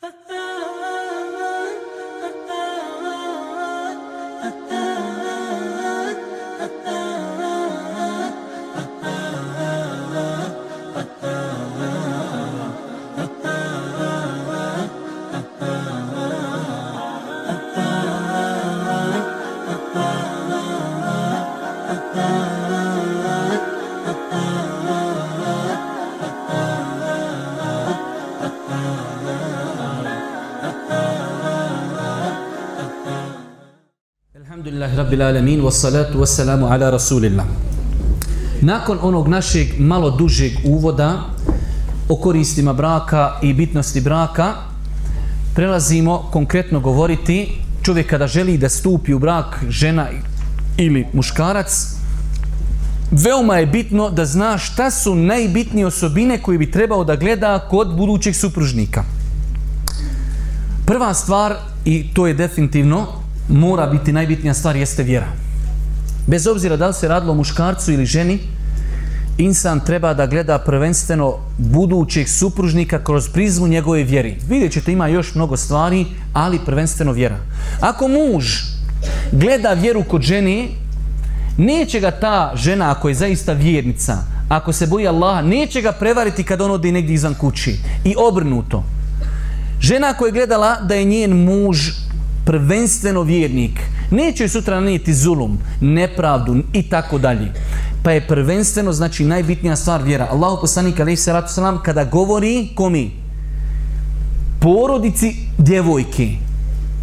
Ha ha! Rabbil Alamin, wassalatu wassalamu ala Rasulillah. Nakon onog našeg malo dužeg uvoda o koristima braka i bitnosti braka, prelazimo konkretno govoriti čovjek kada želi da stupi u brak žena ili muškarac, veoma je bitno da zna šta su najbitnije osobine koje bi trebao da gleda kod budućeg supružnika. Prva stvar, i to je definitivno, mora biti najbitnija stvar, jeste vjera. Bez obzira da li se radilo muškarcu ili ženi, insan treba da gleda prvenstveno budućeg supružnika kroz prizmu njegove vjeri. Vidjet ćete ima još mnogo stvari, ali prvenstveno vjera. Ako muž gleda vjeru kod žene, neće ga ta žena, ako je zaista vjernica, ako se boji Allaha, neće ga prevariti kad on ode negdje izvan kući. I obrnuto. Žena koja je gledala da je njen muž prvenstveno vjernik, neće sutra nanijeti zulum, nepravdu i tako dalje. Pa je prvenstveno, znači najbitnija stvar vjera. Allahu poslanik alejhi salatu selam kada govori komi porodici djevojke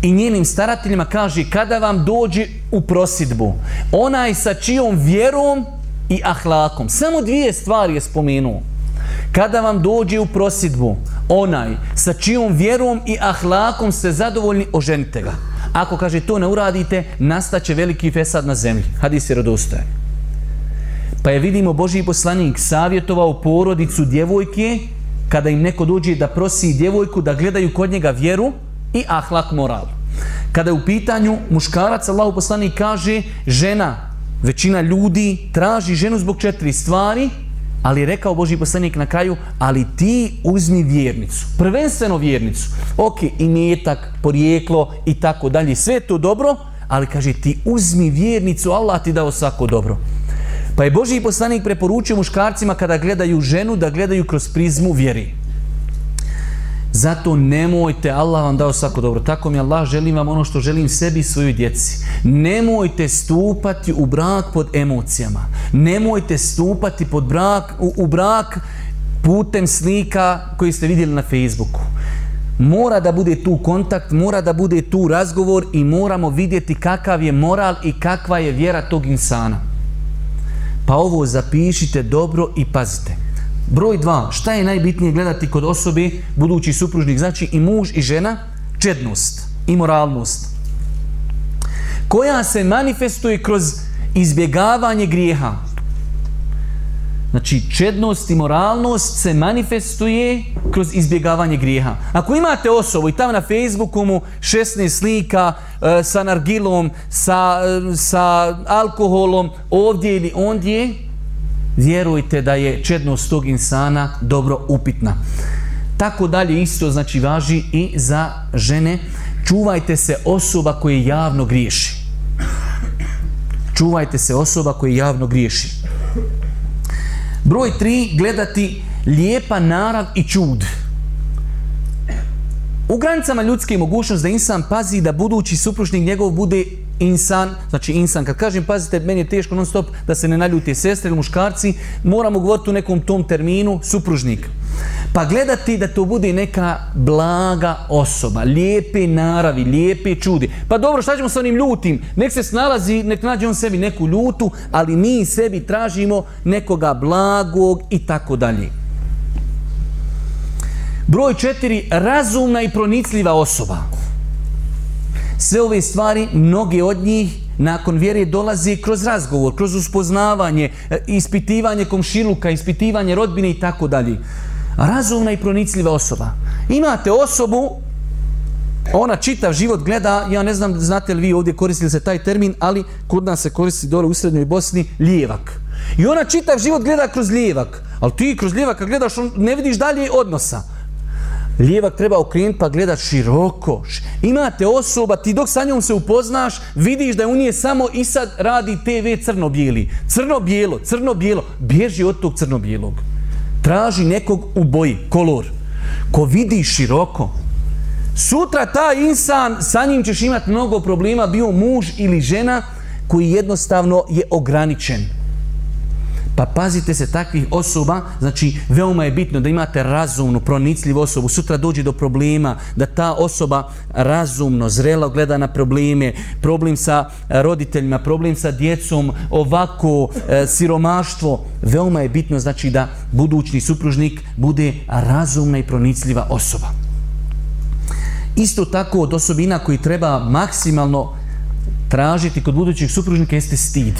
i njenim starateljima kaže kada vam dođe u prosidbu, onaj sa čijom vjerom i ahlakom. Samo dvije stvari je spomenuo. Kada vam dođe u prosidbu, onaj sa čijom vjerom i ahlakom ste zadovoljni, oženite ga. Ako kaže to ne uradite, nastaće veliki fesad na zemlji. Hadis je rodostojan. Pa je vidimo Božji poslanik savjetovao porodicu djevojke kada im neko dođe da prosi djevojku da gledaju kod njega vjeru i ahlak moral. Kada je u pitanju muškarac, Allah poslanik kaže žena, većina ljudi traži ženu zbog četiri stvari, ali je rekao Boži poslanik na kraju, ali ti uzmi vjernicu. Prvenstveno vjernicu. Ok, i nijetak, porijeklo i tako dalje. Sve to dobro, ali kaže ti uzmi vjernicu, Allah ti dao svako dobro. Pa je Boži poslanik preporučio muškarcima kada gledaju ženu da gledaju kroz prizmu vjeri. Zato nemojte, Allah vam dao svako dobro. Tako mi Allah želim vam ono što želim sebi i svojoj djeci. Nemojte stupati u brak pod emocijama. Nemojte stupati pod brak, u, u brak putem slika koji ste vidjeli na Facebooku. Mora da bude tu kontakt, mora da bude tu razgovor i moramo vidjeti kakav je moral i kakva je vjera tog insana. Pa ovo zapišite dobro i pazite. Broj dva, šta je najbitnije gledati kod osobe, budući supružnik, znači i muž i žena, čednost i moralnost. Koja se manifestuje kroz izbjegavanje grijeha. Znači, čednost i moralnost se manifestuje kroz izbjegavanje grijeha. Ako imate osobu i tamo na Facebooku mu 16 slika e, sa nargilom, sa, e, sa alkoholom, ovdje ili ondje, vjerujte da je čednost tog insana dobro upitna. Tako dalje isto znači važi i za žene. Čuvajte se osoba koje javno griješi. Čuvajte se osoba koje javno griješi. Broj tri, gledati lijepa narav i čud. U granicama ljudske mogućnost da insan pazi da budući supružnik njegov bude insan, znači insan, kad kažem pazite, meni je teško non stop da se ne naljuti sestre ili muškarci, moramo govoriti u nekom tom terminu supružnik. Pa gledati da to bude neka blaga osoba, lijepe naravi, lijepe čudi. Pa dobro, šta ćemo sa onim ljutim? Nek se snalazi, nek nađe on sebi neku ljutu, ali mi sebi tražimo nekoga blagog i tako dalje. Broj četiri, razumna i pronicljiva osoba. Sve ove stvari, mnoge od njih, nakon vjere dolazi kroz razgovor, kroz uspoznavanje, e, ispitivanje komšiluka, ispitivanje rodbine i tako dalje. Razumna i pronicljiva osoba. Imate osobu, ona čitav život gleda, ja ne znam, znate li vi ovdje koristili se taj termin, ali kod nas se koristi dole u Srednjoj Bosni, lijevak. I ona čitav život gleda kroz lijevak. Ali ti kroz lijevaka gledaš, ne vidiš dalje odnosa. Lijevak treba okrenuti pa gledat široko. Imate osoba, ti dok sa njom se upoznaš, vidiš da u nje samo i sad radi TV crno-bijeli. Crno-bijelo, crno-bijelo. Bježi od tog crno-bijelog. Traži nekog u boji, kolor. Ko vidi široko. Sutra taj insan, sa njim ćeš imati mnogo problema, bio muž ili žena koji jednostavno je ograničen. Pa pazite se takvih osoba, znači veoma je bitno da imate razumnu, pronicljivu osobu. Sutra dođe do problema, da ta osoba razumno, zrelo gleda na probleme, problem sa roditeljima, problem sa djecom, ovako, e, siromaštvo. Veoma je bitno znači da budućni supružnik bude razumna i pronicljiva osoba. Isto tako od osobina koji treba maksimalno tražiti kod budućih supružnika jeste stid.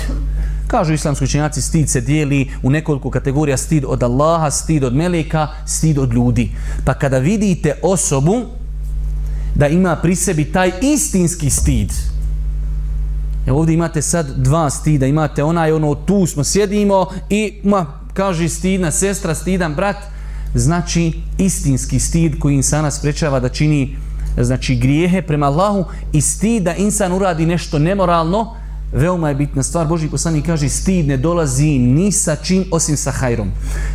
Kažu islamski učenjaci, stid se dijeli u nekoliko kategorija, stid od Allaha, stid od meleka, stid od ljudi. Pa kada vidite osobu da ima pri sebi taj istinski stid, Evo ovdje imate sad dva stida, imate onaj ono tu smo sjedimo i ma, kaže stidna sestra, stidan brat, znači istinski stid koji insana sprečava da čini znači grijehe prema Allahu i stid da insan uradi nešto nemoralno, veoma je bitna stvar. Boži poslanik kaže stid ne dolazi ni sa čim osim sa hajrom.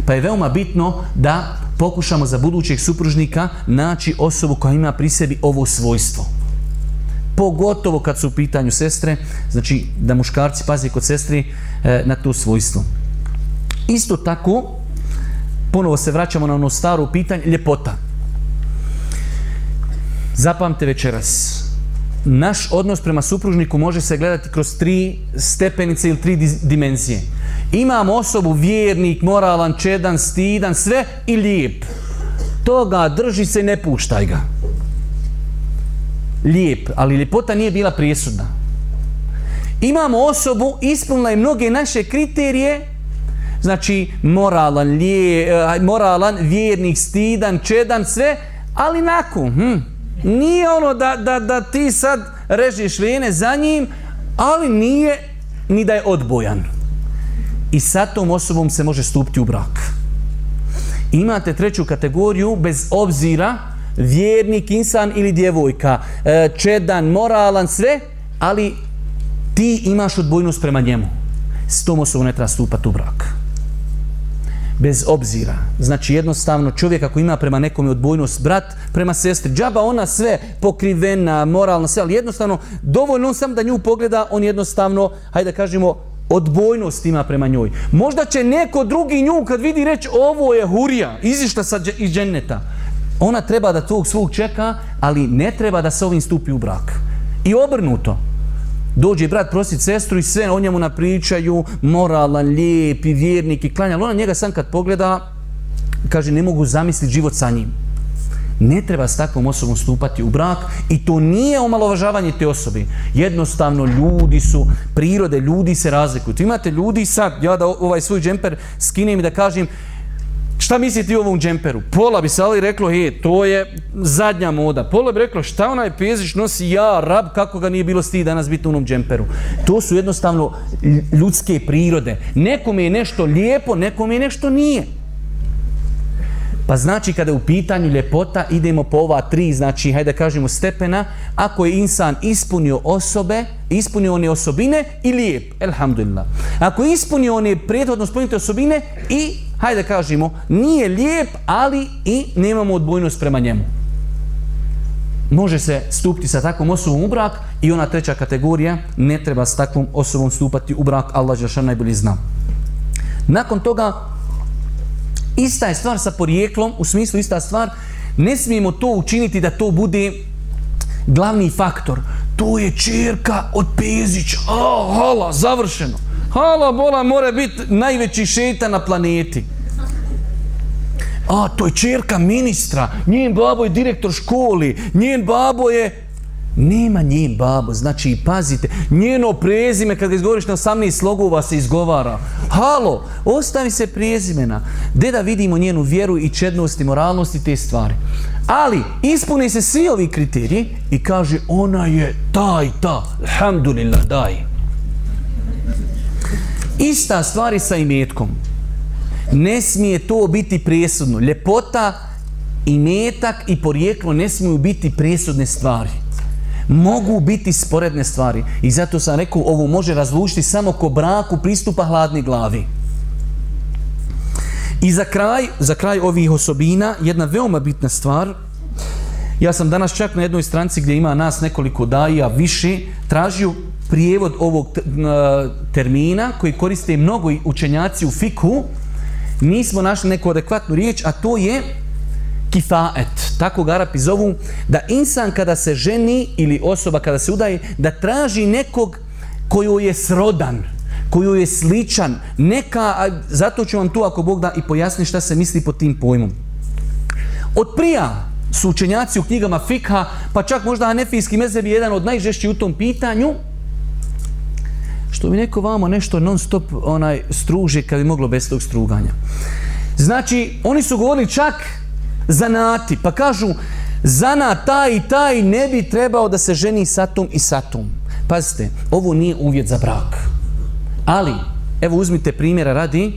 Pa je veoma bitno da pokušamo za budućeg supružnika naći osobu koja ima pri sebi ovo svojstvo. Pogotovo kad su u pitanju sestre, znači da muškarci pazi kod sestri e, na to svojstvo. Isto tako, ponovo se vraćamo na ono staro pitanje, ljepota. Zapamte večeras, naš odnos prema supružniku može se gledati kroz tri stepenice ili tri dimenzije. Imam osobu vjernik, moralan, čedan, stidan, sve i lijep. Toga drži se i ne puštaj ga. Lijep, ali ljepota nije bila prijesudna. Imamo osobu, ispunila je mnoge naše kriterije, znači moralan, lije, eh, moralan, vjernik, stidan, čedan, sve, ali nakon, hm, nije ono da, da, da ti sad režiš vene za njim, ali nije ni da je odbojan. I sa tom osobom se može stupiti u brak. Imate treću kategoriju bez obzira vjernik, insan ili djevojka, e, čedan, moralan, sve, ali ti imaš odbojnost prema njemu. S tom osobom ne treba stupati u brak bez obzira. Znači jednostavno čovjek ako ima prema nekom odbojnost, brat prema sestri, džaba ona sve pokrivena, moralna, sve, ali jednostavno dovoljno on sam da nju pogleda, on jednostavno, hajde da kažemo, odbojnost ima prema njoj. Možda će neko drugi nju kad vidi reći ovo je hurija, izišta sa iz dženeta. Ona treba da tog svog čeka, ali ne treba da se ovim stupi u brak. I obrnuto. Dođe brat prositi sestru i sve o njemu napričaju, moralan, lijep i vjernik i klanja. Ona njega sam kad pogleda, kaže ne mogu zamisliti život sa njim. Ne treba s takvom osobom stupati u brak i to nije omalovažavanje te osobe. Jednostavno ljudi su, prirode ljudi se razlikuju. Imate ljudi sad, ja da ovaj svoj džemper skinem i da kažem Šta mislite o ovom džemperu? Pola bi se ali reklo, he, to je zadnja moda. Pola bi reklo, šta onaj pezić nosi ja, rab, kako ga nije bilo stih danas biti u onom džemperu. To su jednostavno ljudske prirode. Nekome je nešto lijepo, nekome je nešto nije. Pa znači kada je u pitanju ljepota idemo po ova tri, znači hajde kažemo stepena, ako je insan ispunio osobe, ispunio one osobine i lijep, elhamdulillah. Ako je ispunio one prethodno spomenute osobine i hajde kažemo nije lijep, ali i nemamo odbojnost prema njemu. Može se stupiti sa takvom osobom u brak i ona treća kategorija ne treba s takvom osobom stupati u brak, Allah Žešan najbolji zna. Nakon toga Ista je stvar sa porijeklom, u smislu ista stvar, ne smijemo to učiniti da to bude glavni faktor. To je čerka od Pezića. A, hala, završeno. Hala, bola, mora biti najveći šeta na planeti. A, to je čerka ministra. Njen babo je direktor školi. Njen babo je nema njen babo, znači pazite, njeno prezime kad izgovoriš na 18 slogova se izgovara. Halo, ostavi se prezimena. De da vidimo njenu vjeru i čednost i moralnost i te stvari. Ali, ispune se svi ovi kriteriji i kaže ona je taj, ta, alhamdulillah, daj. Ista stvari sa imetkom. Ne smije to biti presudno. Ljepota i metak i porijeklo ne smiju biti presudne stvari. Mogu biti sporedne stvari. I zato sam rekao, ovo može razlučiti samo ko braku pristupa hladni glavi. I za kraj, za kraj ovih osobina, jedna veoma bitna stvar, ja sam danas čak na jednoj stranci gdje ima nas nekoliko daja više, tražio prijevod ovog termina koji koriste mnogo učenjaci u fiku, nismo našli neku adekvatnu riječ, a to je kifaet. Tako ga Arapi zovu da insan kada se ženi ili osoba kada se udaje, da traži nekog koju je srodan, koju je sličan, neka, zato ću vam tu ako Bog da i pojasni šta se misli pod tim pojmom. Od prija su učenjaci u knjigama fikha, pa čak možda Hanefijski mezeb je jedan od najžešćih u tom pitanju, što bi neko vamo nešto non stop onaj struži kad bi moglo bez tog struganja. Znači, oni su govorili čak zanati, pa kažu zanat taj i taj ne bi trebao da se ženi sa tom i sa tom. Pazite, ovo nije uvjet za brak. Ali, evo uzmite primjera radi,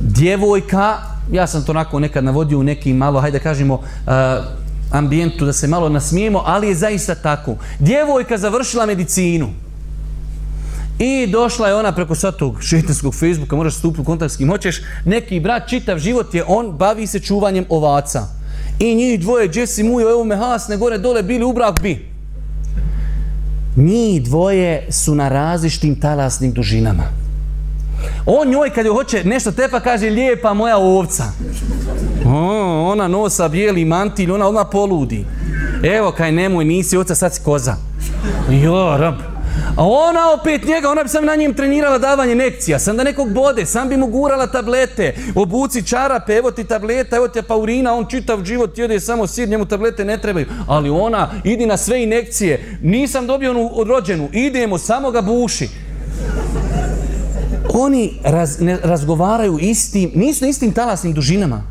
djevojka, ja sam to onako nekad navodio u nekim malo, hajde kažemo, uh, ambijentu da se malo nasmijemo, ali je zaista tako. Djevojka završila medicinu. I došla je ona preko sad tog šetanskog Facebooka, moraš stupiti u kontakt s kim hoćeš. Neki brat, čitav život je on, bavi se čuvanjem ovaca. I njih dvoje, Jesse Mujo, evo me hasne, gore, dole, bili u brak, bi. Njih dvoje su na različitim talasnim dužinama. On njoj kad joj hoće nešto tepa kaže lijepa moja ovca. O, ona nosa bijeli mantilj, ona odmah poludi. Evo kaj nemoj, nisi ovca, sad si koza. Jo, rab. A ona opet njega, ona bi sam na njim trenirala davanje nekcija, sam da nekog bode, sam bi mu gurala tablete, obuci čarape, evo ti tableta, evo ti paurina, on čitav život jede samo sir, njemu tablete ne trebaju. Ali ona, idi na sve inekcije, nisam dobio onu odrođenu, idemo, samo ga buši. Oni ne razgovaraju istim, nisu istim talasnim dužinama.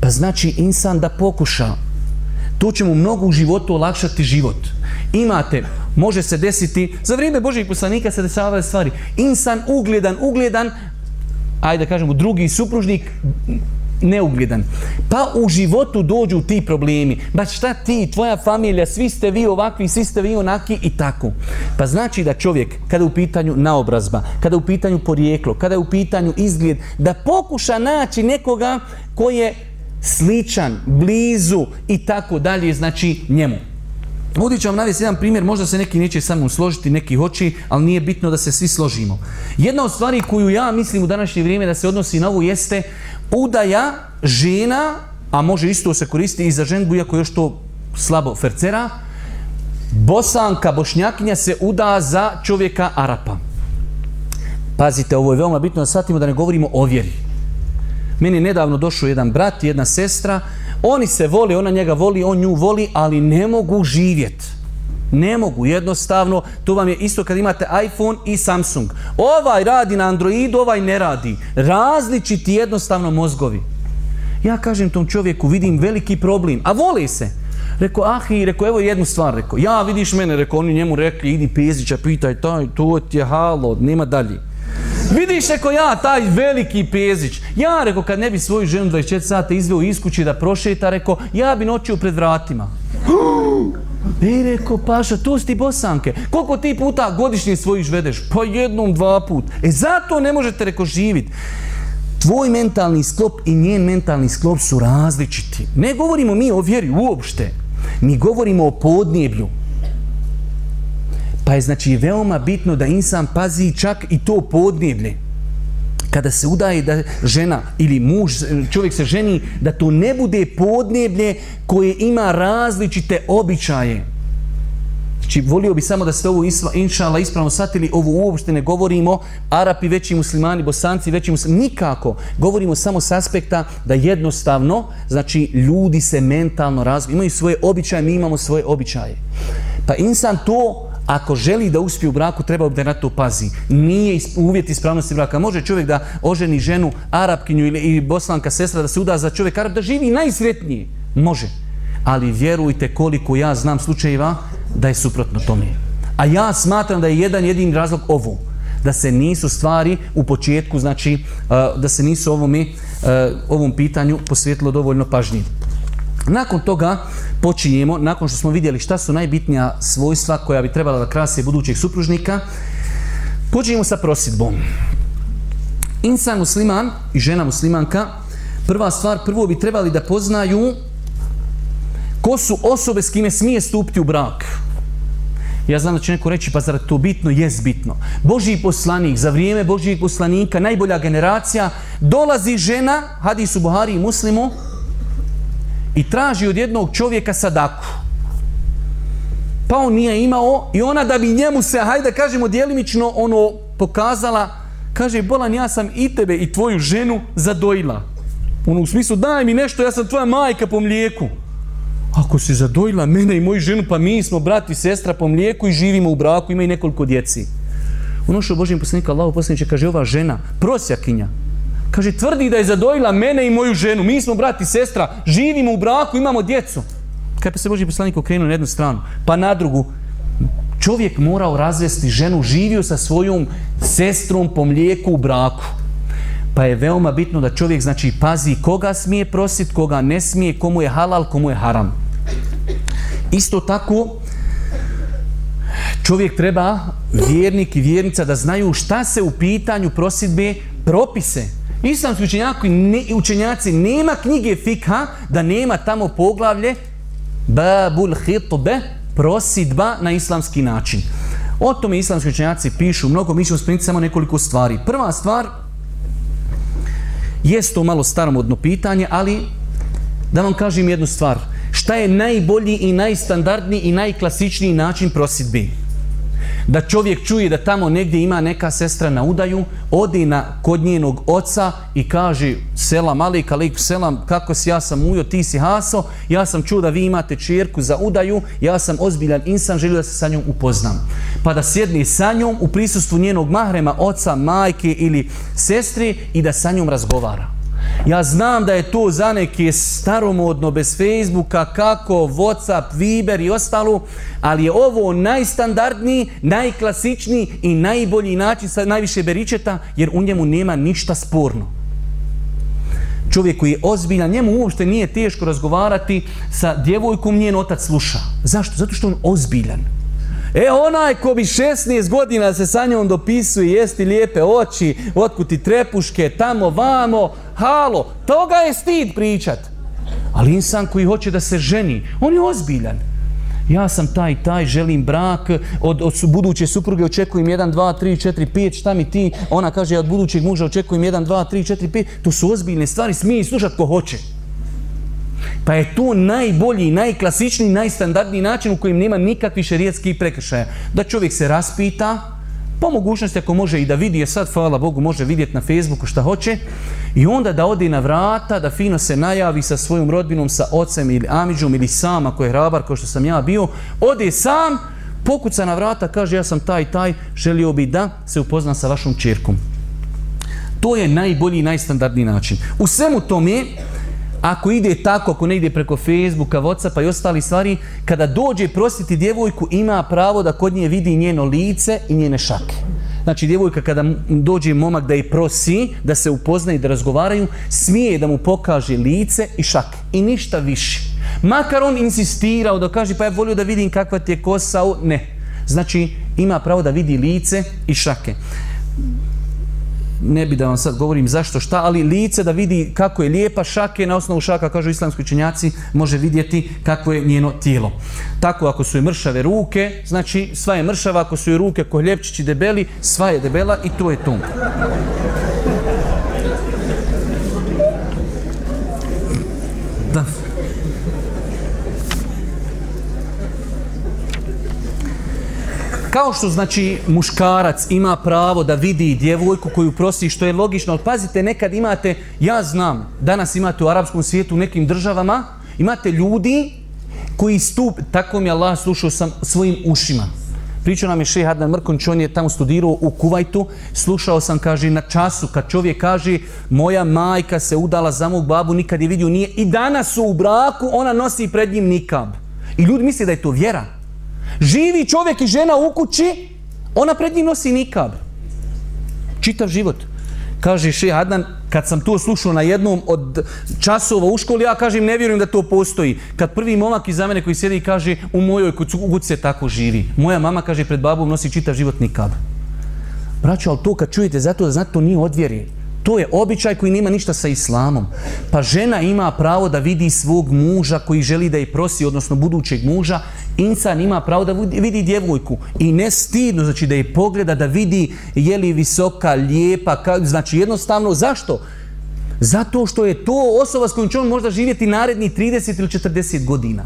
Pa znači insan da pokuša, to će mu mnogo u životu olakšati život. Imate, može se desiti, za vrijeme Božih poslanika se desavaju stvari. Insan ugledan, ugledan, ajde da kažemo drugi supružnik, neugledan. Pa u životu dođu ti problemi. Ba šta ti, tvoja familija, svi ste vi ovakvi, svi ste vi onaki i tako. Pa znači da čovjek, kada je u pitanju naobrazba, kada je u pitanju porijeklo, kada je u pitanju izgled, da pokuša naći nekoga koji je sličan, blizu i tako dalje, znači njemu. Ovdje ću vam navesti jedan primjer, možda se neki neće sa mnom složiti, neki hoći, ali nije bitno da se svi složimo. Jedna od stvari koju ja mislim u današnje vrijeme da se odnosi na ovu jeste udaja žena, a može isto se koristiti i za ženbu, iako još to slabo fercera, bosanka, bošnjakinja se uda za čovjeka Arapa. Pazite, ovo je veoma bitno da shvatimo da ne govorimo o vjeri. Meni je nedavno došao jedan brat, jedna sestra, oni se voli, ona njega voli, on nju voli, ali ne mogu živjeti. Ne mogu, jednostavno, to vam je isto kad imate iPhone i Samsung. Ovaj radi na Androidu, ovaj ne radi. Različiti jednostavno mozgovi. Ja kažem tom čovjeku, vidim veliki problem, a voli se. Rekao, ah, i rekao, evo jednu stvar, rekao, ja vidiš mene, rekao, oni njemu rekli, idi Pezića, pitaj, taj, to ti je halo, nema dalje. Vidiš, rekao ja, taj veliki pezić. Ja, rekao, kad ne bi svoju ženu 24 sata izveo iz kući da prošeta, rekao, ja bi noćio pred vratima. I rekao, paša, to su ti bosanke. Koliko ti puta godišnje svojiš vedeš? Pa jednom, dva put. E zato ne možete, rekao, živjeti. Tvoj mentalni sklop i njen mentalni sklop su različiti. Ne govorimo mi o vjeri uopšte. Mi govorimo o podneblju. Pa je znači veoma bitno da insan pazi čak i to podneblje. Kada se udaje da žena ili muž, čovjek se ženi, da to ne bude podneblje koje ima različite običaje. Znači, volio bi samo da ste ovo inšala ispravno shvatili, ovo uopšte ne govorimo, Arapi veći muslimani, Bosanci veći muslimani, nikako. Govorimo samo s aspekta da jednostavno, znači, ljudi se mentalno razviju, imaju svoje običaje, mi imamo svoje običaje. Pa insan to ako želi da uspije u braku, treba da na to pazi. Nije uvjet ispravnosti braka. Može čovjek da oženi ženu, arapkinju ili, boslanka sestra, da se uda za čovjek arab, da živi najsretnije. Može. Ali vjerujte koliko ja znam slučajeva da je suprotno tome. A ja smatram da je jedan jedini razlog ovo. da se nisu stvari u početku, znači da se nisu ovome, ovom pitanju posvetilo dovoljno pažnje. Nakon toga počinjemo, nakon što smo vidjeli šta su najbitnija svojstva koja bi trebala da krase budućeg supružnika, počinjemo sa prosidbom. Insan musliman i žena muslimanka, prva stvar, prvo bi trebali da poznaju ko su osobe s kime smije stupiti u brak. Ja znam da će neko reći, pa zar to bitno? Jes bitno. Božji poslanik, za vrijeme Božjih poslanika, najbolja generacija, dolazi žena, hadisu Buhari i muslimu, i traži od jednog čovjeka sadaku. Pa on nije imao i ona da bi njemu se, hajde kažemo, djelimično ono pokazala, kaže, bolan, ja sam i tebe i tvoju ženu zadojila. Ono, u smislu, daj mi nešto, ja sam tvoja majka po mlijeku. Ako si zadojila mene i moju ženu, pa mi smo brat i sestra po mlijeku i živimo u braku, ima i nekoliko djeci. Ono što Božim poslanika Allah poslaniče kaže ova žena, prosjakinja, kaže tvrdi da je zadojila mene i moju ženu, mi smo brat i sestra, živimo u braku, imamo djecu. Kad pa se Boži poslanik okrenuo na jednu stranu, pa na drugu, čovjek morao razvesti ženu, živio sa svojom sestrom po mlijeku u braku. Pa je veoma bitno da čovjek znači pazi koga smije prositi, koga ne smije, komu je halal, komu je haram. Isto tako, čovjek treba, vjernik i vjernica, da znaju šta se u pitanju prosidbe propise. Islamski učenjaci, ne, učenjaci nema knjige fikha da nema tamo poglavlje babul hitbe, prosidba na islamski način. O tome islamski učenjaci pišu mnogo, mi ćemo spremiti samo nekoliko stvari. Prva stvar, jest to malo staromodno pitanje, ali da vam kažem jednu stvar. Šta je najbolji i najstandardniji i najklasičniji način prosidbi? Da čovjek čuje da tamo negdje ima neka sestra na udaju, odi na kod njenog oca i kaže selam alik, alik selam, kako si ja sam ujo, ti si haso, ja sam čuo da vi imate čerku za udaju, ja sam ozbiljan insan, želio da se sa njom upoznam. Pa da sjedni sa njom u prisustvu njenog mahrema, oca, majke ili sestri i da sa njom razgovara. Ja znam da je to za neke staromodno, bez Facebooka, kako, Whatsapp, Viber i ostalo, ali je ovo najstandardniji, najklasičniji i najbolji način sa najviše beričeta, jer u njemu nema ništa sporno. Čovjek koji je ozbiljan, njemu uopšte nije teško razgovarati sa djevojkom, njen otac sluša. Zašto? Zato što on ozbiljan. E onaj ko bi 16 godina se sa njom dopisuje, jesti lijepe oči, otkuti trepuške, tamo, vamo, halo, toga je stid pričat. Ali insan koji hoće da se ženi, on je ozbiljan. Ja sam taj, taj, želim brak, od, od buduće supruge očekujem 1, 2, 3, 4, 5, šta mi ti? Ona kaže, od budućeg muža očekujem 1, 2, 3, 4, 5. To su ozbiljne stvari, smije slušat ko hoće. Pa je to najbolji, najklasičniji, najstandardniji način u kojem nema nikakvih šerijetskih prekršaja. Da čovjek se raspita, po mogućnosti ako može i da vidi, jer sad, hvala Bogu, može vidjeti na Facebooku šta hoće, i onda da ode na vrata, da fino se najavi sa svojom rodbinom, sa ocem ili amiđom ili sam, ako je hrabar, kao što sam ja bio, ode sam, pokuca na vrata, kaže ja sam taj, taj, želio bi da se upozna sa vašom čirkom. To je najbolji i najstandardniji način. U svemu tome, ako ide tako, ako ne ide preko Facebooka, Whatsappa i ostali stvari, kada dođe prositi djevojku, ima pravo da kod nje vidi njeno lice i njene šake. Znači, djevojka kada dođe momak da je prosi, da se upozna i da razgovaraju, smije da mu pokaže lice i šake. I ništa više. Makar on insistirao da kaže, pa ja volio da vidim kakva ti je kosa, ne. Znači, ima pravo da vidi lice i šake ne bi da vam sad govorim zašto šta, ali lice da vidi kako je lijepa šake, na osnovu šaka, kažu islamski učenjaci, može vidjeti kako je njeno tijelo. Tako ako su je mršave ruke, znači sva je mršava, ako su je ruke ko hljepčići debeli, sva je debela i to je to. Kao što znači muškarac ima pravo da vidi djevojku koju prosi, što je logično, ali pazite, nekad imate, ja znam, danas imate u arapskom svijetu u nekim državama, imate ljudi koji stup, tako mi Allah slušao sam svojim ušima. Pričao nam je šeha Adnan Mrkonć, on je tamo studirao u Kuvajtu, slušao sam, kaže, na času, kad čovjek kaže, moja majka se udala za mog babu, nikad je vidio nije, i danas su u braku, ona nosi pred njim nikab. I ljudi misle da je to vjera. Živi čovjek i žena u kući, ona pred njim nosi nikab. Čitav život. Kaže še Adnan, kad sam to slušao na jednom od časova u školi, ja kažem ne vjerujem da to postoji. Kad prvi momak iza mene koji sjedi i kaže u mojoj kući se tako živi. Moja mama kaže pred babom nosi čitav život nikad. Braćo, ali to kad čujete zato da znate to nije odvjeri. To je običaj koji nema ništa sa islamom. Pa žena ima pravo da vidi svog muža koji želi da je prosi, odnosno budućeg muža. Insan ima pravo da vidi djevojku. I ne stidno, znači da je pogleda, da vidi je li visoka, lijepa, znači jednostavno, zašto? Zato što je to osoba s kojom će on možda živjeti naredni 30 ili 40 godina.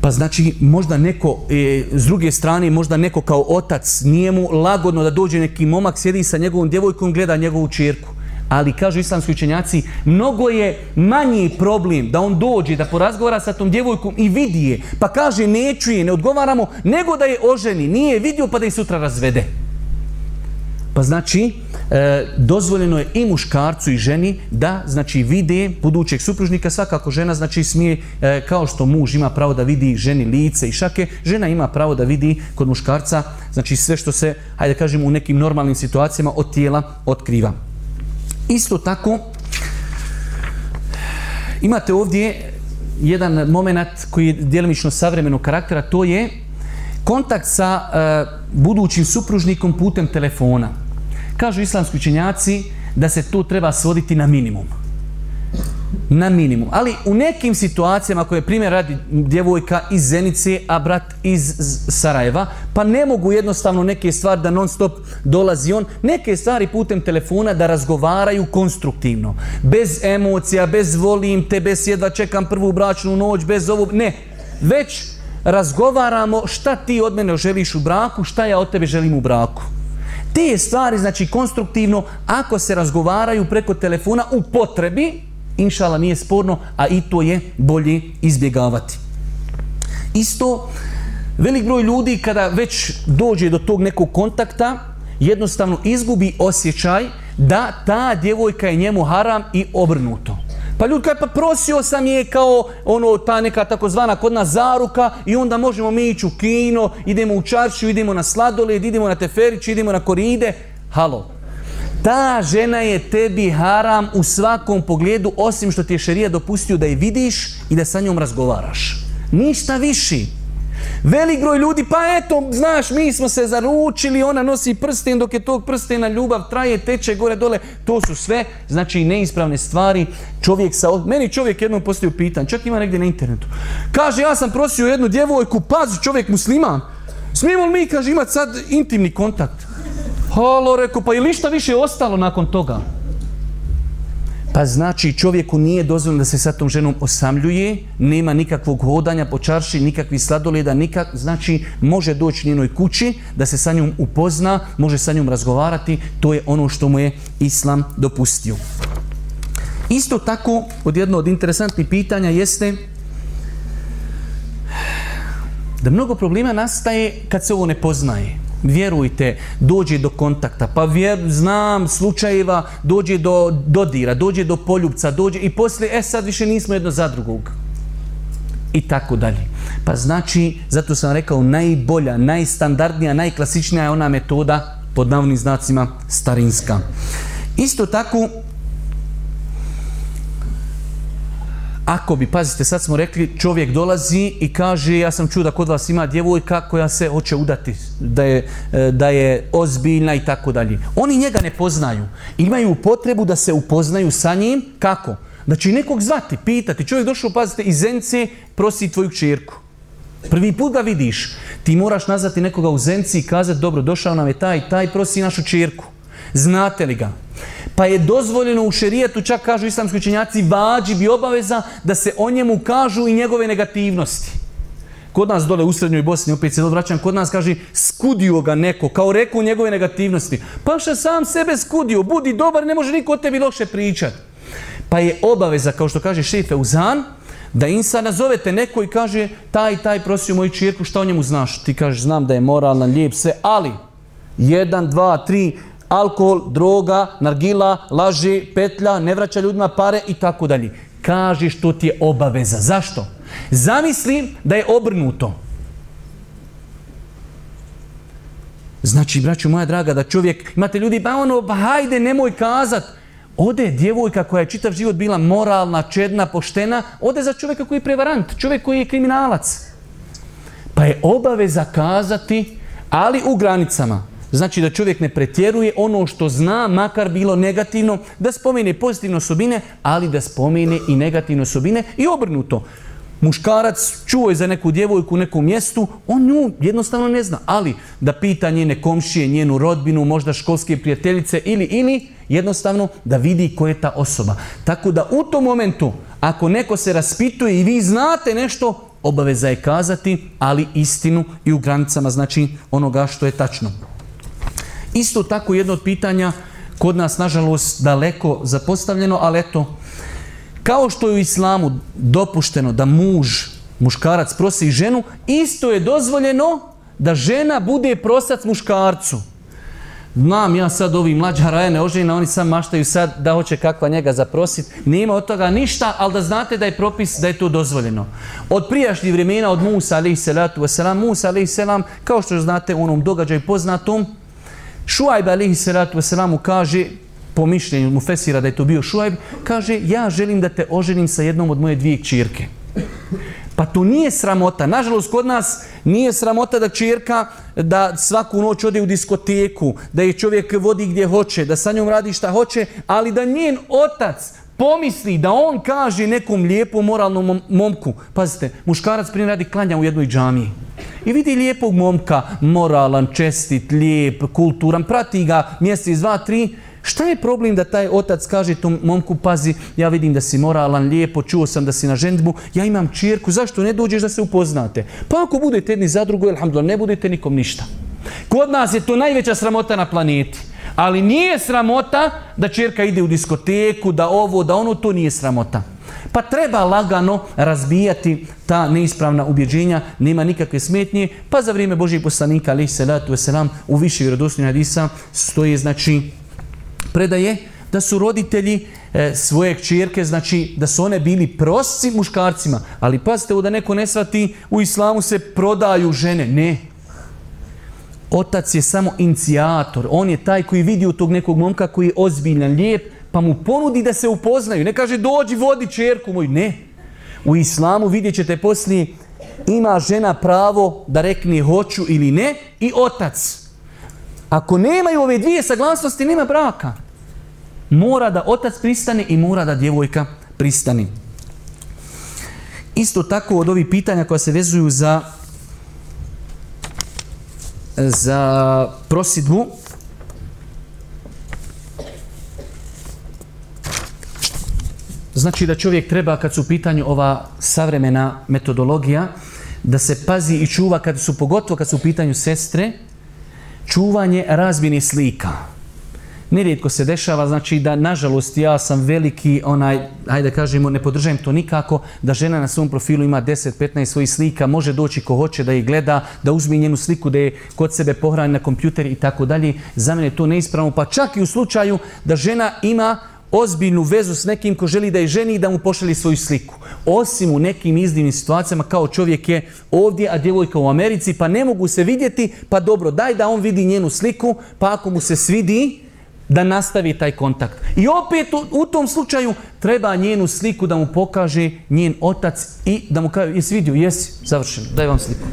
Pa znači možda neko, e, s druge strane, možda neko kao otac, nije mu lagodno da dođe neki momak, sjedi sa njegovom djevojkom, gleda njegovu čirku. Ali kažu islamski učenjaci, mnogo je manji problem da on dođe, da porazgovara sa tom djevojkom i vidi je, pa kaže neću je, ne odgovaramo, nego da je oženi, nije vidio pa da je sutra razvede. Pa znači, e, dozvoljeno je i muškarcu i ženi da znači vide budućeg supružnika, svakako žena znači smije, e, kao što muž ima pravo da vidi ženi lice i šake, žena ima pravo da vidi kod muškarca, znači sve što se, hajde kažemo, u nekim normalnim situacijama od tijela otkriva. Isto tako, imate ovdje jedan moment koji je djelimično savremenog karaktera, to je kontakt sa e, budućim supružnikom putem telefona. Kažu islamski učenjaci da se to treba svoditi na minimum. Na minimum. Ali u nekim situacijama, ako je primjer radi djevojka iz Zenice, a brat iz Sarajeva, pa ne mogu jednostavno neke stvari da non stop dolazi on, neke stvari putem telefona da razgovaraju konstruktivno. Bez emocija, bez volim te, bez jedva čekam prvu bračnu noć, bez ovog, ne. Već razgovaramo šta ti od mene želiš u braku, šta ja od tebe želim u braku. Te stvari, znači konstruktivno, ako se razgovaraju preko telefona u potrebi, inšala nije sporno, a i to je bolje izbjegavati. Isto, velik broj ljudi kada već dođe do tog nekog kontakta, jednostavno izgubi osjećaj da ta djevojka je njemu haram i obrnuto. Pa ljudi kaj pa prosio sam je kao ono ta neka takozvana kod nas zaruka i onda možemo mi ići u kino, idemo u čaršu, idemo na sladoled, idemo na teferić, idemo na koride. Halo, ta žena je tebi haram u svakom pogledu osim što ti je šerija dopustio da je vidiš i da sa njom razgovaraš. Ništa viši. Velik broj ljudi, pa eto, znaš, mi smo se zaručili, ona nosi prsten, dok je tog prstena ljubav traje, teče gore dole, to su sve, znači, neispravne stvari. Čovjek sa, meni čovjek jednom postavio pitan, čak ima negdje na internetu. Kaže, ja sam prosio jednu djevojku, pazi, čovjek musliman, smijemo li mi, kaže, imati sad intimni kontakt? Halo, rekao, pa je li šta više ostalo nakon toga? Pa znači čovjeku nije dozvoljeno da se sa tom ženom osamljuje, nema nikakvog hodanja po čarši, nikakvih sladoleda, nikak, znači može doći njenoj kući, da se sa njom upozna, može sa njom razgovarati, to je ono što mu je Islam dopustio. Isto tako, od jedno od interesantnih pitanja jeste da mnogo problema nastaje kad se ovo ne poznaje. Vjerujte, dođe do kontakta, pa vjer, znam slučajeva, dođe do dodira, dođe do poljubca, dođe i poslije, e sad više nismo jedno za drugog. I tako dalje. Pa znači, zato sam rekao, najbolja, najstandardnija, najklasičnija je ona metoda, pod navodnim znacima, starinska. Isto tako, Ako bi, pazite, sad smo rekli, čovjek dolazi i kaže, ja sam čuo da kod vas ima djevojka koja se hoće udati, da je, e, da je ozbiljna i tako dalje. Oni njega ne poznaju. Imaju potrebu da se upoznaju sa njim. Kako? Da će nekog zvati, pitati. Čovjek došao, pazite, iz Zence prosi tvoju čirku. Prvi put ga vidiš. Ti moraš nazvati nekoga u Zenci i kazati, dobro, došao nam je taj, taj, prosi našu čirku. Znate li ga? Pa je dozvoljeno u šerijetu, čak kažu islamski učenjaci, vađi bi obaveza da se o njemu kažu i njegove negativnosti. Kod nas dole u Srednjoj Bosni, opet se vraćam, kod nas kaže skudio ga neko, kao rekao njegove negativnosti. Pa što sam sebe skudio, budi dobar, ne može niko o tebi loše pričat. Pa je obaveza, kao što kaže šefe Uzan, da insa nazovete neko i kaže taj, taj prosio moju čirku, šta o njemu znaš? Ti kažeš, znam da je moralan, lijep, sve, ali jedan, dva, tri, alkohol, droga, nargila, laži, petlja, ne vraća ljudima pare i tako dalje. Kaži što ti je obaveza. Zašto? Zamisli da je obrnuto. Znači, braću moja draga, da čovjek, imate ljudi, pa ono, pa hajde, nemoj kazat. Ode djevojka koja je čitav život bila moralna, čedna, poštena, ode za čovjeka koji je prevarant, čovjek koji je kriminalac. Pa je obaveza kazati, ali u granicama. Znači da čovjek ne pretjeruje ono što zna, makar bilo negativno, da spomene pozitivne osobine, ali da spomene i negativne osobine i obrnuto. Muškarac čuje za neku djevojku u nekom mjestu, on nju jednostavno ne zna. Ali da pita njene komšije, njenu rodbinu, možda školske prijateljice ili ili jednostavno da vidi ko je ta osoba. Tako da u tom momentu, ako neko se raspituje i vi znate nešto, obaveza je kazati, ali istinu i u granicama znači onoga što je tačno. Isto tako jedno od pitanja kod nas nažalost daleko zapostavljeno, ali eto, kao što je u islamu dopušteno da muž, muškarac prosi ženu, isto je dozvoljeno da žena bude prosac muškarcu. Znam ja sad ovi mlađa ne oženjena, oni sam maštaju sad da hoće kakva njega zaprosit. Nema od toga ništa, ali da znate da je propis da je to dozvoljeno. Od prijašnjih vremena, od Musa alaih salatu wasalam, Musa alaih kao što znate u onom događaju poznatom, Šuajb alaihi salatu wasalam kaže, po mišljenju mu Fesira da je to bio Šuajb, kaže ja želim da te oženim sa jednom od moje dvije čirke. Pa to nije sramota. Nažalost, kod nas nije sramota da čirka da svaku noć ode u diskoteku, da je čovjek vodi gdje hoće, da sa njom radi šta hoće, ali da njen otac pomisli da on kaže nekom lijepom moralnom momku. Pazite, muškarac prije radi klanja u jednoj džamiji. I vidi lijepog momka, moralan, čestit, lijep, kulturan, prati ga mjesec, dva, tri. Šta je problem da taj otac kaže tom momku, pazi, ja vidim da si moralan, lijepo, čuo sam da si na ženitbu, ja imam čirku, zašto ne dođeš da se upoznate? Pa ako budete jedni za drugo, ne budete nikom ništa. Kod nas je to najveća sramota na planeti. Ali nije sramota da čirka ide u diskoteku, da ovo, da ono, to nije sramota. Pa treba lagano razbijati ta neispravna ubjeđenja, nema nikakve smetnje, pa za vrijeme Božih poslanika, alaih salatu wasalam, u više vjerodostojnih hadisa stoje, znači, predaje da su roditelji e, svoje kćerke, znači da su one bili prosci muškarcima. Ali pazite, da neko ne shvati, u islamu se prodaju žene. Ne. Otac je samo inicijator. On je taj koji vidi u tog nekog momka koji je ozbiljan, lijep, pa mu ponudi da se upoznaju. Ne kaže dođi vodi čerku moju. Ne. U islamu vidjet ćete poslije ima žena pravo da rekne hoću ili ne i otac. Ako nemaju ove dvije saglasnosti, nema braka. Mora da otac pristane i mora da djevojka pristani. Isto tako od ovih pitanja koja se vezuju za za prosidbu Znači da čovjek treba kad su u pitanju ova savremena metodologija da se pazi i čuva kad su pogotovo kad su u pitanju sestre čuvanje razmjene slika. Nerijetko se dešava, znači da nažalost ja sam veliki onaj, ajde kažemo, ne podržajem to nikako, da žena na svom profilu ima 10-15 svojih slika, može doći ko hoće da ih gleda, da uzme njenu sliku, da je kod sebe pohrani na kompjuter i tako dalje. Za mene je to neispravno, pa čak i u slučaju da žena ima ozbiljnu vezu s nekim ko želi da je ženi i da mu pošalje svoju sliku. Osim u nekim iznimnim situacijama kao čovjek je ovdje, a djevojka u Americi, pa ne mogu se vidjeti, pa dobro, daj da on vidi njenu sliku, pa ako mu se svidi, da nastavi taj kontakt. I opet u, tom slučaju treba njenu sliku da mu pokaže njen otac i da mu kaže, jesi vidio, jesi, završeno, daj vam sliku.